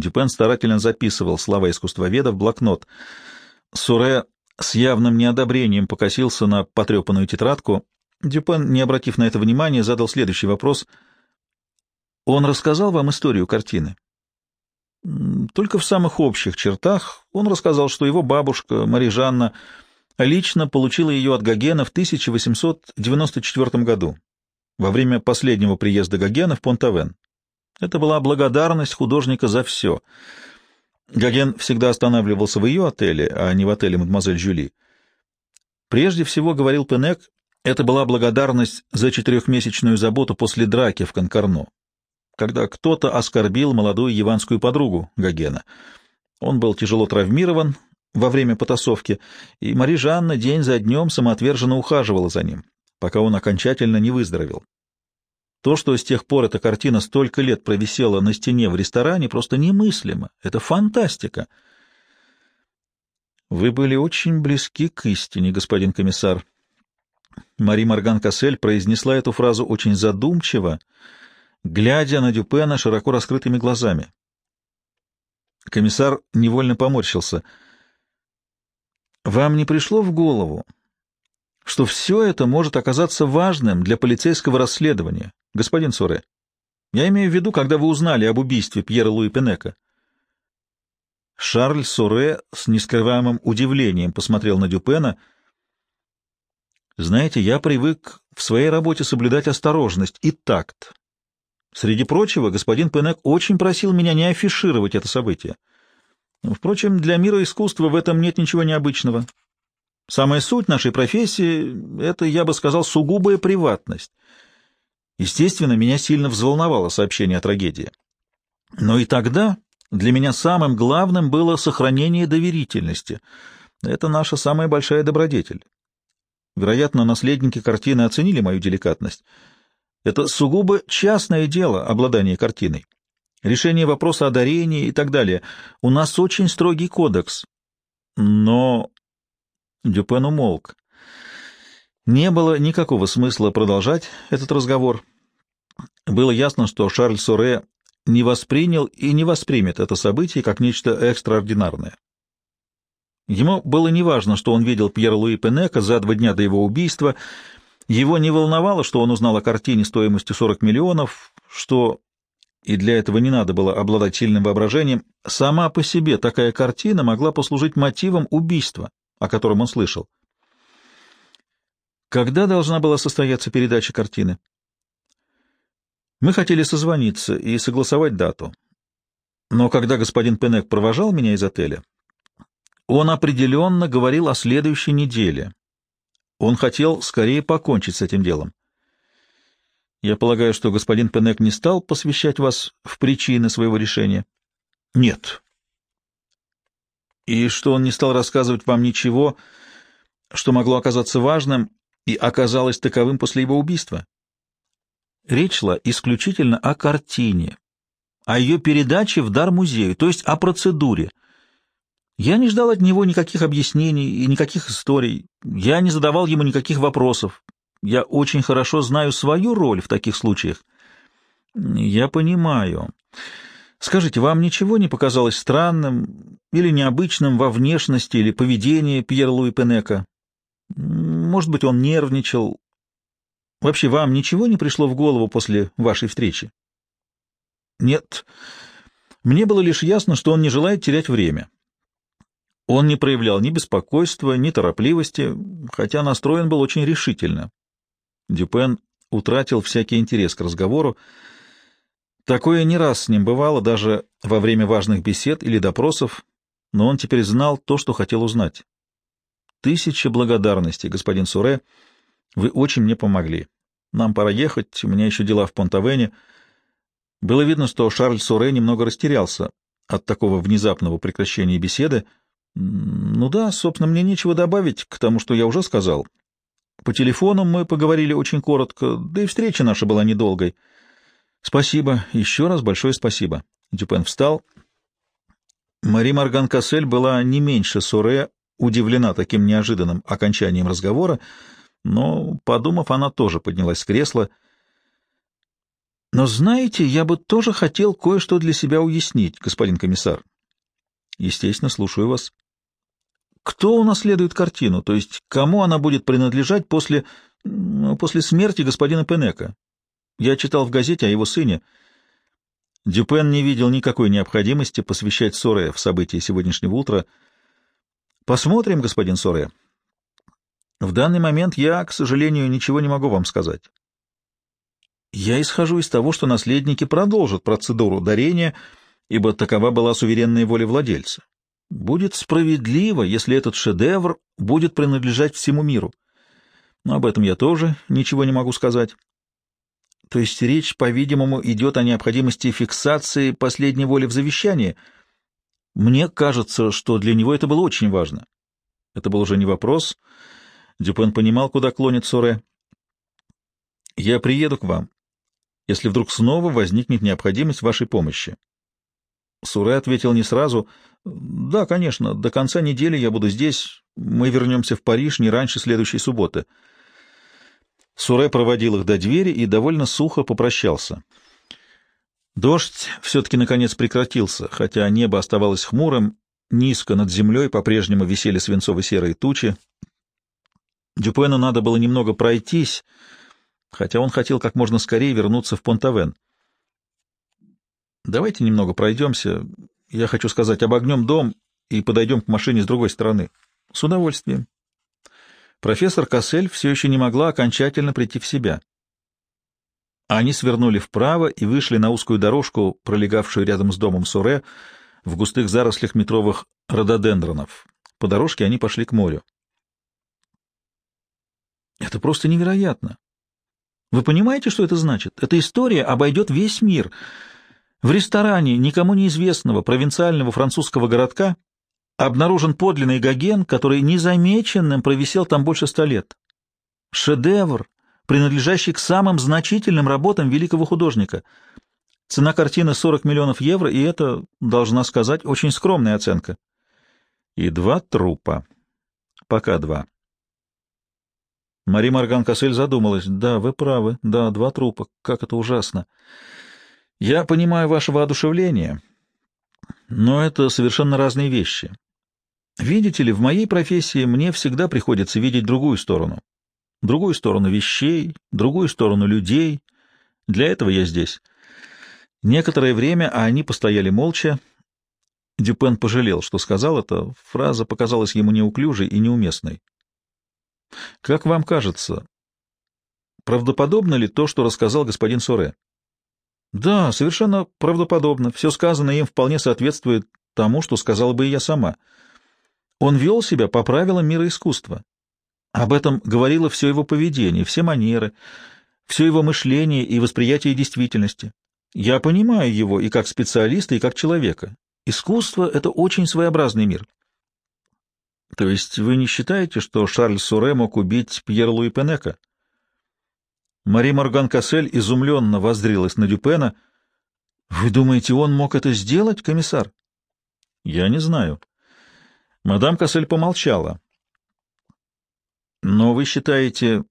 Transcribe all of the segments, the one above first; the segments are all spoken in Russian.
Дюпен старательно записывал слова искусствоведа в блокнот. Суре с явным неодобрением покосился на потрепанную тетрадку. Дюпен, не обратив на это внимания, задал следующий вопрос. «Он рассказал вам историю картины?» Только в самых общих чертах он рассказал, что его бабушка, Мария Жанна, лично получила ее от Гогена в 1894 году, во время последнего приезда Гогена в Понтавен. Это была благодарность художника за все. Гоген всегда останавливался в ее отеле, а не в отеле мадемуазель Жюли. Прежде всего, говорил Пенек, это была благодарность за четырехмесячную заботу после драки в Конкорно когда кто-то оскорбил молодую яванскую подругу Гогена. Он был тяжело травмирован во время потасовки, и Мари Жанна день за днем самоотверженно ухаживала за ним, пока он окончательно не выздоровел. То, что с тех пор эта картина столько лет провисела на стене в ресторане, просто немыслимо. Это фантастика. Вы были очень близки к истине, господин комиссар. Мари Морган Кассель произнесла эту фразу очень задумчиво, глядя на Дюпена широко раскрытыми глазами. Комиссар невольно поморщился. «Вам не пришло в голову, что все это может оказаться важным для полицейского расследования, господин Суре? Я имею в виду, когда вы узнали об убийстве Пьера Луи Пенека». Шарль Суре с нескрываемым удивлением посмотрел на Дюпена. «Знаете, я привык в своей работе соблюдать осторожность и такт. Среди прочего, господин Пенек очень просил меня не афишировать это событие. Впрочем, для мира искусства в этом нет ничего необычного. Самая суть нашей профессии — это, я бы сказал, сугубая приватность. Естественно, меня сильно взволновало сообщение о трагедии. Но и тогда для меня самым главным было сохранение доверительности. Это наша самая большая добродетель. Вероятно, наследники картины оценили мою деликатность — это сугубо частное дело, обладание картиной. Решение вопроса о дарении и так далее. У нас очень строгий кодекс. Но... Дюпен умолк. Не было никакого смысла продолжать этот разговор. Было ясно, что Шарль Соре не воспринял и не воспримет это событие как нечто экстраординарное. Ему было неважно, что он видел Пьера Луи Пенека за два дня до его убийства — его не волновало, что он узнал о картине стоимостью 40 миллионов, что, и для этого не надо было обладать сильным воображением, сама по себе такая картина могла послужить мотивом убийства, о котором он слышал. Когда должна была состояться передача картины? Мы хотели созвониться и согласовать дату. Но когда господин Пенек провожал меня из отеля, он определенно говорил о следующей неделе, он хотел скорее покончить с этим делом. Я полагаю, что господин Пенек не стал посвящать вас в причины своего решения? Нет. И что он не стал рассказывать вам ничего, что могло оказаться важным и оказалось таковым после его убийства? Речь шла исключительно о картине, о ее передаче в дар музею, то есть о процедуре — я не ждал от него никаких объяснений и никаких историй. Я не задавал ему никаких вопросов. Я очень хорошо знаю свою роль в таких случаях. Я понимаю. Скажите, вам ничего не показалось странным или необычным во внешности или поведении Пьера Луи Пенека? Может быть, он нервничал. Вообще, вам ничего не пришло в голову после вашей встречи? Нет. Мне было лишь ясно, что он не желает терять время. Он не проявлял ни беспокойства, ни торопливости, хотя настроен был очень решительно. Дюпен утратил всякий интерес к разговору. Такое не раз с ним бывало, даже во время важных бесед или допросов, но он теперь знал то, что хотел узнать. «Тысяча благодарностей, господин Суре. Вы очень мне помогли. Нам пора ехать, у меня еще дела в Понтавене». Было видно, что Шарль Суре немного растерялся от такого внезапного прекращения беседы, — ну да, собственно, мне нечего добавить к тому, что я уже сказал. По телефону мы поговорили очень коротко, да и встреча наша была недолгой. Спасибо, еще раз большое спасибо. Дюпен встал. Мари Марган Кассель была не меньше Соре удивлена таким неожиданным окончанием разговора, но, подумав, она тоже поднялась с кресла — Но знаете, я бы тоже хотел кое-что для себя уяснить, господин комиссар. Естественно, слушаю вас. Кто унаследует картину, то есть кому она будет принадлежать после, после смерти господина Пенека? Я читал в газете о его сыне. Дюпен не видел никакой необходимости посвящать Соре в события сегодняшнего утра. Посмотрим, господин Соре. В данный момент я, к сожалению, ничего не могу вам сказать. Я исхожу из того, что наследники продолжат процедуру дарения, ибо такова была суверенная воля владельца. Будет справедливо, если этот шедевр будет принадлежать всему миру. Но об этом я тоже ничего не могу сказать. То есть речь, по-видимому, идет о необходимости фиксации последней воли в завещании. Мне кажется, что для него это было очень важно. Это был уже не вопрос. Дюпен понимал, куда клонит Соре. «Я приеду к вам, если вдруг снова возникнет необходимость вашей помощи». Суре ответил не сразу. «Да, конечно, до конца недели я буду здесь. Мы вернемся в Париж не раньше следующей субботы». Суре проводил их до двери и довольно сухо попрощался. Дождь все-таки наконец прекратился, хотя небо оставалось хмурым, низко над землей по-прежнему висели свинцово-серые тучи. Дюпену надо было немного пройтись, хотя он хотел как можно скорее вернуться в Понтавен. «Давайте немного пройдемся. Я хочу сказать, обогнем дом и подойдем к машине с другой стороны». «С удовольствием», профессор Кассель все еще не могла окончательно прийти в себя. Они свернули вправо и вышли на узкую дорожку, пролегавшую рядом с домом Суре, в густых зарослях метровых рододендронов. По дорожке они пошли к морю. Это просто невероятно. Вы понимаете, что это значит? Эта история обойдет весь мир. В ресторане никому неизвестного провинциального французского городка обнаружен подлинный Гоген, который незамеченным провисел там больше ста лет. Шедевр, принадлежащий к самым значительным работам великого художника. Цена картины 40 миллионов евро, и это, должна сказать, очень скромная оценка. И два трупа. Пока два. Мари Морган Кассель задумалась. Да, вы правы. Да, два трупа. Как это ужасно. Я понимаю ваше воодушевление, но это совершенно разные вещи. Видите ли, в моей профессии мне всегда приходится видеть другую сторону. Другую сторону вещей, другую сторону людей. Для этого я здесь. Некоторое время они постояли молча. Дюпен пожалел, что сказал это. Фраза показалась ему неуклюжей и неуместной. «Как вам кажется, правдоподобно ли то, что рассказал господин Соре?» «Да, совершенно правдоподобно. Все сказанное им вполне соответствует тому, что сказала бы и я сама». Он вел себя по правилам мира искусства. Об этом говорило все его поведение, все манеры, все его мышление и восприятие действительности. Я понимаю его и как специалиста, и как человека. Искусство — это очень своеобразный мир. То есть вы не считаете, что Шарль Суре мог убить Пьер Луи Пенека? Мари Морган Кассель изумленно воздрилась на Дюпена. Вы думаете, он мог это сделать, комиссар? Я не знаю. Мадам Кассель помолчала. «Но вы считаете,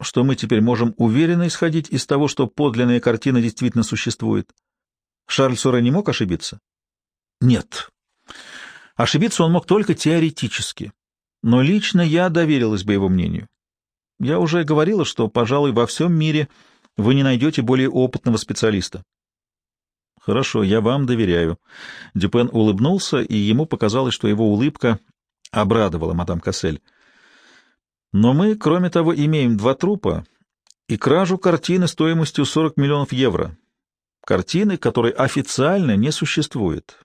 что мы теперь можем уверенно исходить из того, что подлинная картина действительно существует? Шарль Соре не мог ошибиться?» «Нет. Ошибиться он мог только теоретически. Но лично я доверилась бы его мнению. Я уже говорила, что, пожалуй, во всем мире вы не найдете более опытного специалиста. Хорошо, я вам доверяю. Дюпен улыбнулся, и ему показалось, что его улыбка обрадовала мадам Кассель. Но мы, кроме того, имеем два трупа и кражу картины стоимостью 40 миллионов евро. Картины, которой официально не существует.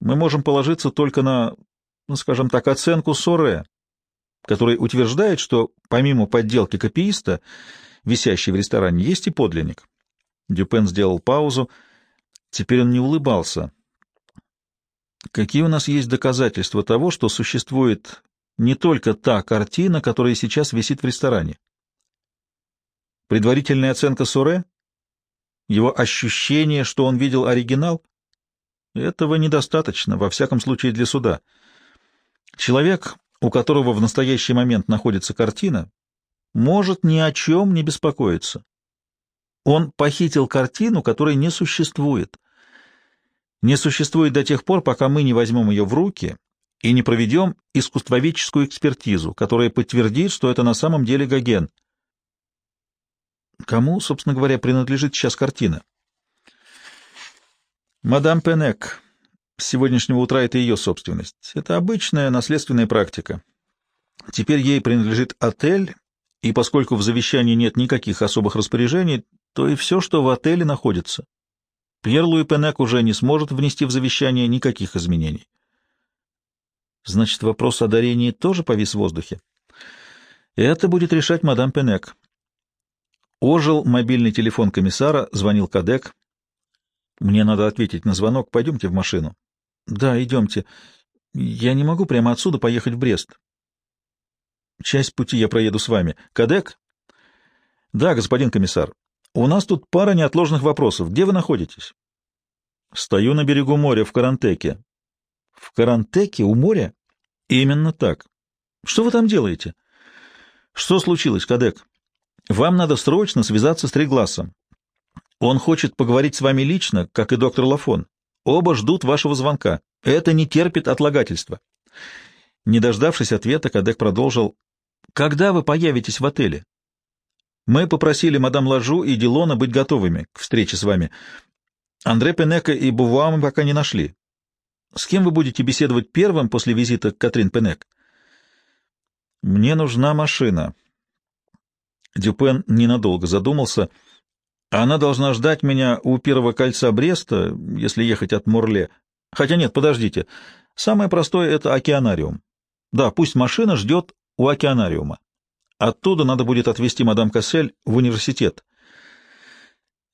Мы можем положиться только на, ну, скажем так, оценку Соре, который утверждает, что помимо подделки копииста, висящей в ресторане, есть и подлинник. Дюпен сделал паузу, — Теперь он не улыбался. Какие у нас есть доказательства того, что существует не только та картина, которая сейчас висит в ресторане? Предварительная оценка Суре? Его ощущение, что он видел оригинал? Этого недостаточно, во всяком случае для суда. Человек, у которого в настоящий момент находится картина, может ни о чем не беспокоиться. Он похитил картину, которой не существует. Не существует до тех пор, пока мы не возьмем ее в руки и не проведем искусствоведческую экспертизу, которая подтвердит, что это на самом деле Гоген. Кому, собственно говоря, принадлежит сейчас картина? Мадам Пенек. С сегодняшнего утра это ее собственность. Это обычная наследственная практика. Теперь ей принадлежит отель, и поскольку в завещании нет никаких особых распоряжений, то и все, что в отеле находится. Пьер Луи Пенек уже не сможет внести в завещание никаких изменений. Значит, вопрос о дарении тоже повис в воздухе. Это будет решать мадам Пенек. Ожил мобильный телефон комиссара, звонил Кадек. Мне надо ответить на звонок. Пойдемте в машину. Да, идемте. Я не могу прямо отсюда поехать в Брест. Часть пути я проеду с вами. Кадек? Да, господин комиссар. У нас тут пара неотложных вопросов. Где вы находитесь? Стою на берегу моря в Карантеке. В Карантеке? У моря? Именно так. Что вы там делаете? Что случилось, Кадек? Вам надо срочно связаться с Тригласом. Он хочет поговорить с вами лично, как и доктор Лафон. Оба ждут вашего звонка. Это не терпит отлагательства. Не дождавшись ответа, Кадек продолжил. «Когда вы появитесь в отеле?» «Мы попросили мадам Лажу и Дилона быть готовыми к встрече с вами. Андре Пенека и Бувуа мы пока не нашли. С кем вы будете беседовать первым после визита к Катрин Пенек? Мне нужна машина. Дюпен ненадолго задумался. Она должна ждать меня у первого кольца Бреста, если ехать от Мурле. Хотя нет, подождите. Самое простое — это океанариум. Да, пусть машина ждет у океанариума. Оттуда надо будет отвезти мадам Кассель в университет.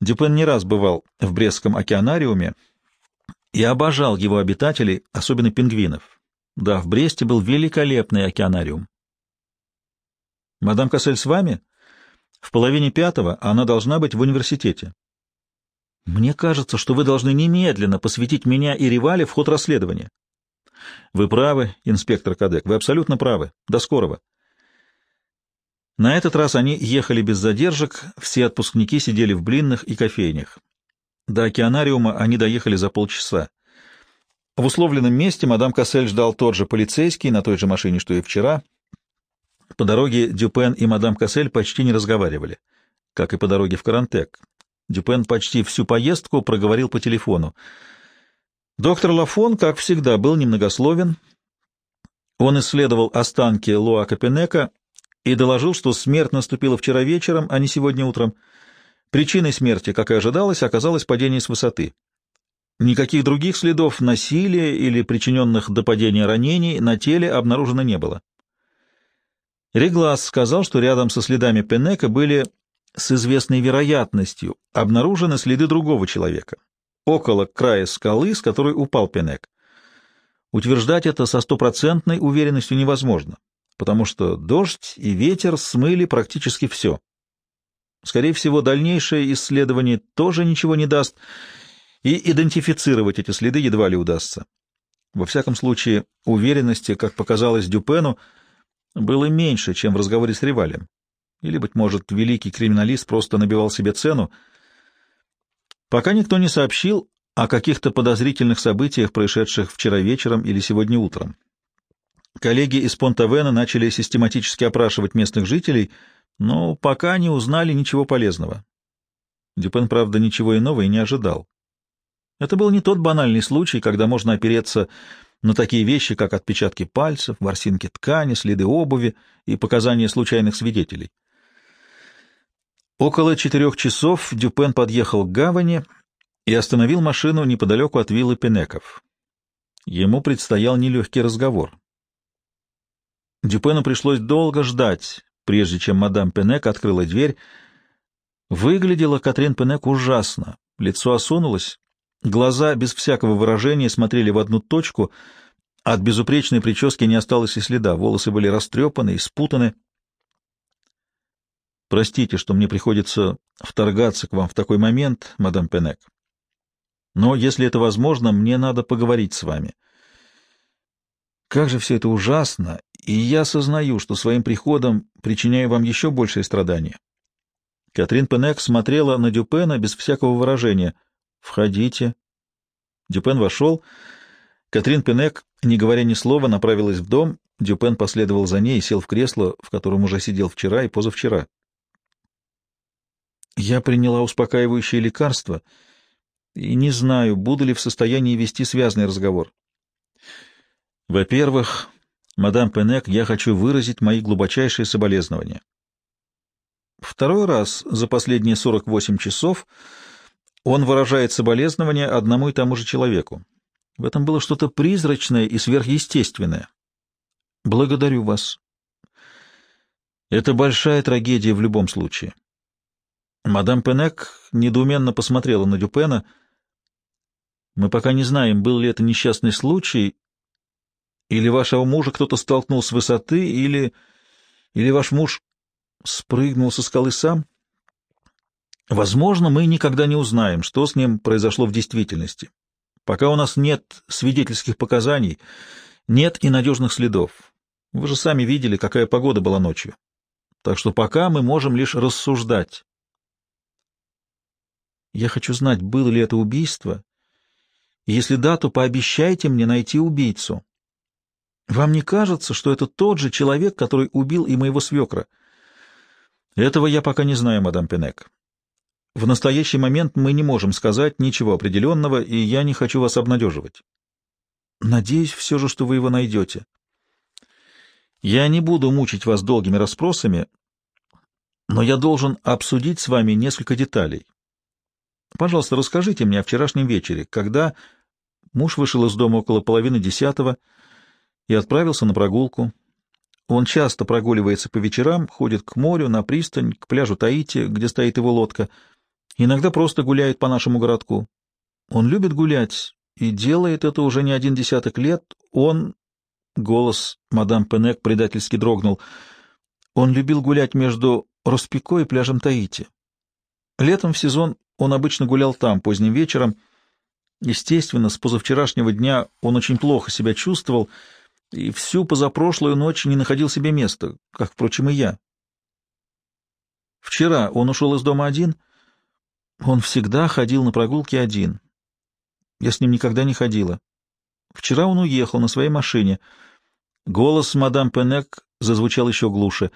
Дюпен не раз бывал в Брестском океанариуме, и обожал его обитателей, особенно пингвинов. Да, в Бресте был великолепный океанариум. «Мадам Кассель с вами?» «В половине пятого она должна быть в университете». «Мне кажется, что вы должны немедленно посвятить меня и Ривали в ход расследования». «Вы правы, инспектор Кадек, вы абсолютно правы. До скорого». На этот раз они ехали без задержек, все отпускники сидели в блинных и кофейнях. До океанариума они доехали за полчаса. В условленном месте мадам Кассель ждал тот же полицейский на той же машине, что и вчера. По дороге Дюпен и мадам Кассель почти не разговаривали, как и по дороге в Карантек. Дюпен почти всю поездку проговорил по телефону. Доктор Лафон, как всегда, был немногословен. Он исследовал останки Луака Пенека и доложил, что смерть наступила вчера вечером, а не сегодня утром — Причиной смерти, как и ожидалось, оказалось падение с высоты. Никаких других следов насилия или причиненных до падения ранений на теле обнаружено не было. Реглас сказал, что рядом со следами Пенека были с известной вероятностью обнаружены следы другого человека, около края скалы, с которой упал Пенек. Утверждать это со стопроцентной уверенностью невозможно, потому что дождь и ветер смыли практически все. Скорее всего, дальнейшее исследование тоже ничего не даст, и идентифицировать эти следы едва ли удастся. Во всяком случае, уверенности, как показалось Дюпену, было меньше, чем в разговоре с Ривалем. Или, быть может, великий криминалист просто набивал себе цену. Пока никто не сообщил о каких-то подозрительных событиях, происшедших вчера вечером или сегодня утром. Коллеги из Понтавена начали систематически опрашивать местных жителей — но пока не узнали ничего полезного. Дюпен, правда, ничего иного и не ожидал. Это был не тот банальный случай, когда можно опереться на такие вещи, как отпечатки пальцев, ворсинки ткани, следы обуви и показания случайных свидетелей. Около четырех часов Дюпен подъехал к гавани и остановил машину неподалеку от виллы Пенеков. Ему предстоял нелегкий разговор. Дюпену пришлось долго ждать, прежде чем мадам Пенек открыла дверь. Выглядела Катрин Пенек ужасно. Лицо осунулось, глаза без всякого выражения смотрели в одну точку, от безупречной прически не осталось и следа, волосы были растрепаны и спутаны. «Простите, что мне приходится вторгаться к вам в такой момент, мадам Пенек. Но, если это возможно, мне надо поговорить с вами. Как же все это ужасно и я сознаю, что своим приходом причиняю вам еще большее страдание. Катрин Пенек смотрела на Дюпена без всякого выражения. «Входите». Дюпен вошел. Катрин Пенек, не говоря ни слова, направилась в дом. Дюпен последовал за ней и сел в кресло, в котором уже сидел вчера и позавчера. Я приняла успокаивающее лекарство и не знаю, буду ли в состоянии вести связанный разговор. Во-первых, мадам Пенек, я хочу выразить мои глубочайшие соболезнования. Второй раз за последние 48 часов он выражает соболезнования одному и тому же человеку. В этом было что-то призрачное и сверхъестественное. Благодарю вас. Это большая трагедия в любом случае. Мадам Пенек недоуменно посмотрела на Дюпена. Мы пока не знаем, был ли это несчастный случай, или вашего мужа кто-то столкнул с высоты, или... или ваш муж спрыгнул со скалы сам. Возможно, мы никогда не узнаем, что с ним произошло в действительности. Пока у нас нет свидетельских показаний, нет и надежных следов. Вы же сами видели, какая погода была ночью. Так что пока мы можем лишь рассуждать. Я хочу знать, было ли это убийство. Если да, то пообещайте мне найти убийцу. Вам не кажется, что это тот же человек, который убил и моего свекра? Этого я пока не знаю, мадам Пенек. В настоящий момент мы не можем сказать ничего определенного, и я не хочу вас обнадеживать. Надеюсь все же, что вы его найдете. Я не буду мучить вас долгими расспросами, но я должен обсудить с вами несколько деталей. Пожалуйста, расскажите мне о вчерашнем вечере, когда муж вышел из дома около половины десятого и отправился на прогулку. Он часто прогуливается по вечерам, ходит к морю, на пристань, к пляжу Таити, где стоит его лодка. Иногда просто гуляет по нашему городку. Он любит гулять и делает это уже не один десяток лет. Он... Голос мадам Пенек предательски дрогнул. Он любил гулять между Роспико и пляжем Таити. Летом в сезон он обычно гулял там поздним вечером. Естественно, с позавчерашнего дня он очень плохо себя чувствовал и всю позапрошлую ночь не находил себе места, как, впрочем, и я. Вчера он ушел из дома один. Он всегда ходил на прогулки один. Я с ним никогда не ходила. Вчера он уехал на своей машине. Голос мадам Пенек зазвучал еще глуше.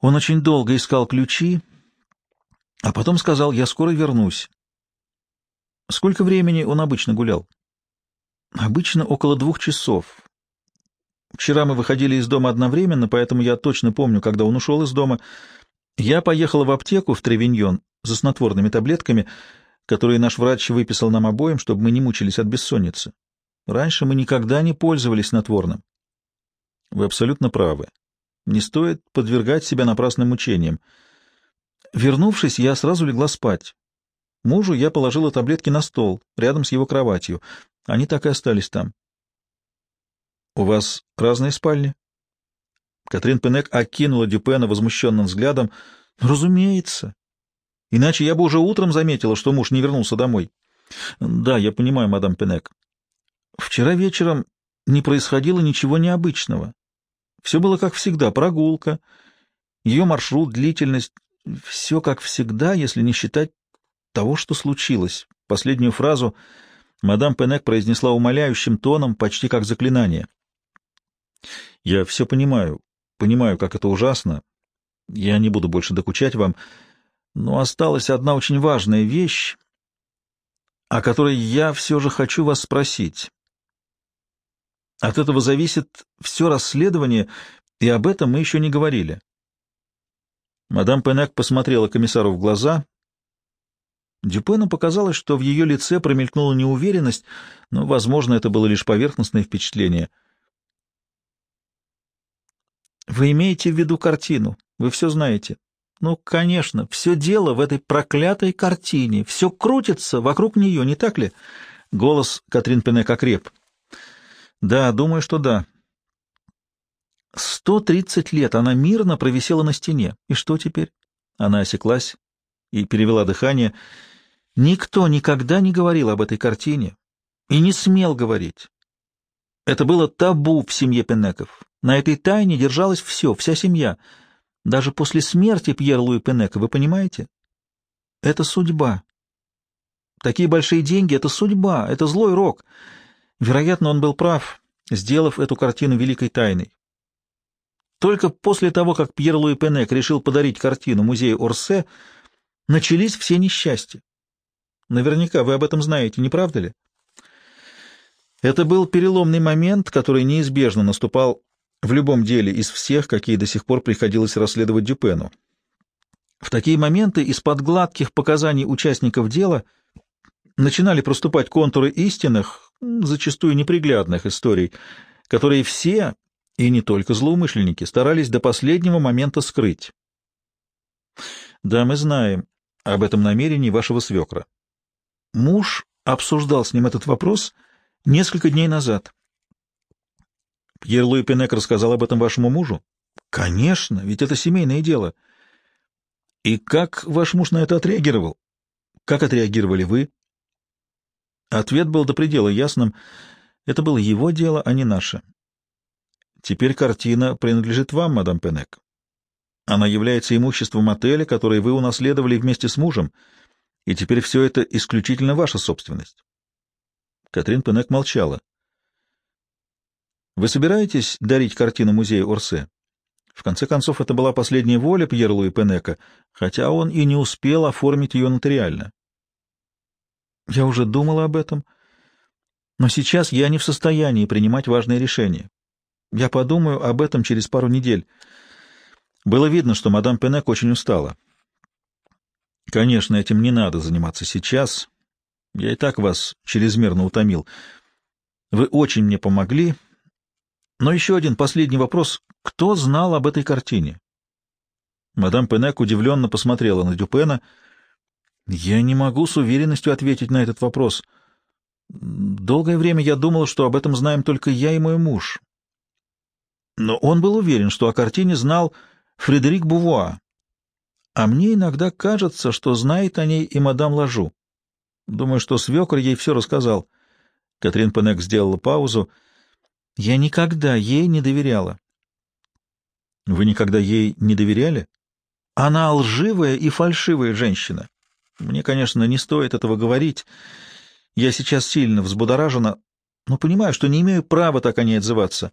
Он очень долго искал ключи, а потом сказал, я скоро вернусь. Сколько времени он обычно гулял? Обычно около двух часов. Вчера мы выходили из дома одновременно, поэтому я точно помню, когда он ушел из дома. Я поехала в аптеку в Тревиньон за снотворными таблетками, которые наш врач выписал нам обоим, чтобы мы не мучились от бессонницы. Раньше мы никогда не пользовались снотворным. Вы абсолютно правы. Не стоит подвергать себя напрасным мучениям. Вернувшись, я сразу легла спать. Мужу я положила таблетки на стол, рядом с его кроватью. Они так и остались там. — У вас разные спальни? Катрин Пенек окинула Дюпена возмущенным взглядом. — Разумеется. Иначе я бы уже утром заметила, что муж не вернулся домой. — Да, я понимаю, мадам Пенек. Вчера вечером не происходило ничего необычного. Все было как всегда, прогулка, ее маршрут, длительность, все как всегда, если не считать того, что случилось. Последнюю фразу мадам Пенек произнесла умоляющим тоном, почти как заклинание. «Я все понимаю, понимаю, как это ужасно. Я не буду больше докучать вам, но осталась одна очень важная вещь, о которой я все же хочу вас спросить. От этого зависит все расследование, и об этом мы еще не говорили. Мадам Пенек посмотрела комиссару в глаза. Дюпену показалось, что в ее лице промелькнула неуверенность, но, возможно, это было лишь поверхностное впечатление. «Вы имеете в виду картину? Вы все знаете?» «Ну, конечно, все дело в этой проклятой картине. Все крутится вокруг нее, не так ли?» Голос Катрин Пенек окреп. «Да, думаю, что да. Сто тридцать лет она мирно провисела на стене. И что теперь? Она осеклась и перевела дыхание. Никто никогда не говорил об этой картине и не смел говорить. Это было табу в семье Пенеков. На этой тайне держалось все, вся семья. Даже после смерти Пьер Луи Пенека, вы понимаете? Это судьба. Такие большие деньги — это судьба, это злой рок. Вероятно, он был прав, сделав эту картину великой тайной. Только после того, как Пьер Луи Пенек решил подарить картину музею Орсе, начались все несчастья. Наверняка вы об этом знаете, не правда ли? Это был переломный момент, который неизбежно наступал в любом деле из всех, какие до сих пор приходилось расследовать Дюпену. В такие моменты из-под гладких показаний участников дела начинали проступать контуры истинных, зачастую неприглядных историй, которые все, и не только злоумышленники, старались до последнего момента скрыть. Да, мы знаем об этом намерении вашего свекра. Муж обсуждал с ним этот вопрос несколько дней назад. Луи Пенек рассказал об этом вашему мужу? Конечно, ведь это семейное дело. И как ваш муж на это отреагировал? Как отреагировали вы? Ответ был до предела ясным. Это было его дело, а не наше. Теперь картина принадлежит вам, мадам Пенек. Она является имуществом отеля, которое вы унаследовали вместе с мужем, и теперь все это исключительно ваша собственность. Катрин Пенек молчала. «Вы собираетесь дарить картину музею Орсе?» В конце концов, это была последняя воля Пьера Луи Пенека, хотя он и не успел оформить ее нотариально. Я уже думала об этом, но сейчас я не в состоянии принимать важные решения. Я подумаю об этом через пару недель. Было видно, что мадам Пенек очень устала. Конечно, этим не надо заниматься сейчас. Я и так вас чрезмерно утомил. Вы очень мне помогли. Но еще один последний вопрос. Кто знал об этой картине? Мадам Пенек удивленно посмотрела на Дюпена — я не могу с уверенностью ответить на этот вопрос. Долгое время я думал, что об этом знаем только я и мой муж. Но он был уверен, что о картине знал Фредерик Бувуа. А мне иногда кажется, что знает о ней и мадам Лажу. Думаю, что свекр ей все рассказал. Катрин Пенек сделала паузу. Я никогда ей не доверяла. Вы никогда ей не доверяли? Она лживая и фальшивая женщина. Мне, конечно, не стоит этого говорить. Я сейчас сильно взбудоражена, но понимаю, что не имею права так о ней отзываться.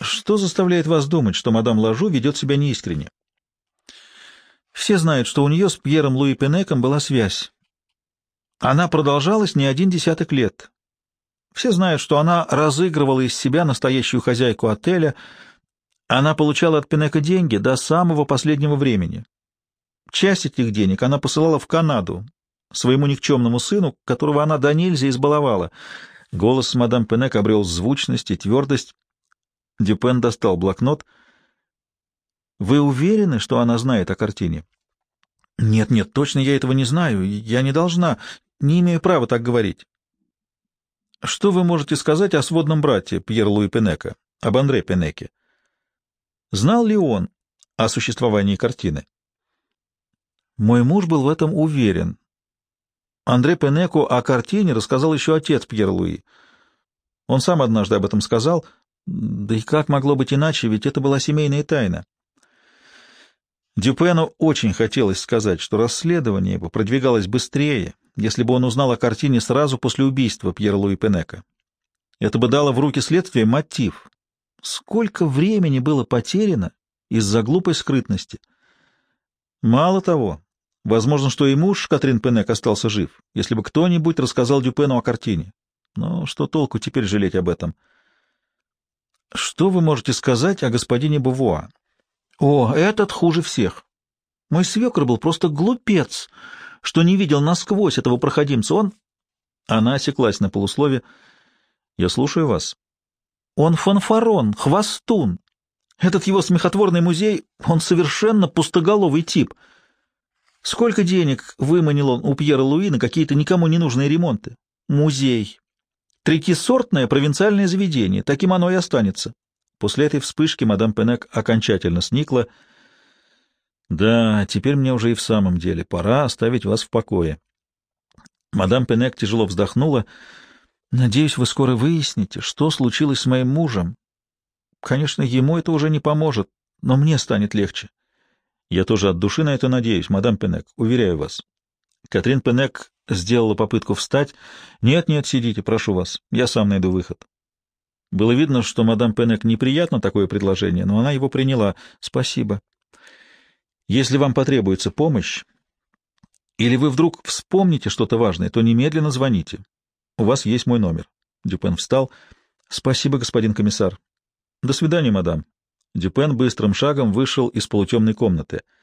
Что заставляет вас думать, что мадам Лажу ведет себя неискренне? Все знают, что у нее с Пьером Луи Пенеком была связь. Она продолжалась не один десяток лет. Все знают, что она разыгрывала из себя настоящую хозяйку отеля. Она получала от Пенека деньги до самого последнего времени. Часть этих денег она посылала в Канаду, своему никчемному сыну, которого она до нельзя избаловала. Голос мадам Пенек обрел звучность и твердость. Дюпен достал блокнот. «Вы уверены, что она знает о картине?» «Нет, нет, точно я этого не знаю. Я не должна, не имею права так говорить». «Что вы можете сказать о сводном брате Пьер-Луи Пенека, об Андре Пенеке? Знал ли он о существовании картины?» Мой муж был в этом уверен. Андре Пенеку о картине рассказал еще отец Пьер Луи. Он сам однажды об этом сказал, да и как могло быть иначе, ведь это была семейная тайна. Дюпену очень хотелось сказать, что расследование бы продвигалось быстрее, если бы он узнал о картине сразу после убийства Пьера Луи Пенека. Это бы дало в руки следствия мотив. Сколько времени было потеряно из-за глупой скрытности. Мало того, Возможно, что и муж Катрин Пенек остался жив, если бы кто-нибудь рассказал Дюпену о картине. Но что толку теперь жалеть об этом? Что вы можете сказать о господине Бувуа? О, этот хуже всех. Мой свекр был просто глупец, что не видел насквозь этого проходимца. Он... Она осеклась на полуслове. Я слушаю вас. Он фанфарон, хвостун. Этот его смехотворный музей, он совершенно пустоголовый тип — Сколько денег выманил он у Пьера Луи на какие-то никому не нужные ремонты? Музей. Третисортное провинциальное заведение. Таким оно и останется. После этой вспышки мадам Пенек окончательно сникла. Да, теперь мне уже и в самом деле пора оставить вас в покое. Мадам Пенек тяжело вздохнула. Надеюсь, вы скоро выясните, что случилось с моим мужем. Конечно, ему это уже не поможет, но мне станет легче. Я тоже от души на это надеюсь, мадам Пенек, уверяю вас. Катрин Пенек сделала попытку встать. Нет, нет, сидите, прошу вас, я сам найду выход. Было видно, что мадам Пенек неприятно такое предложение, но она его приняла. Спасибо. Если вам потребуется помощь, или вы вдруг вспомните что-то важное, то немедленно звоните. У вас есть мой номер. Дюпен встал. Спасибо, господин комиссар. До свидания, мадам. Дюпен быстрым шагом вышел из полутемной комнаты —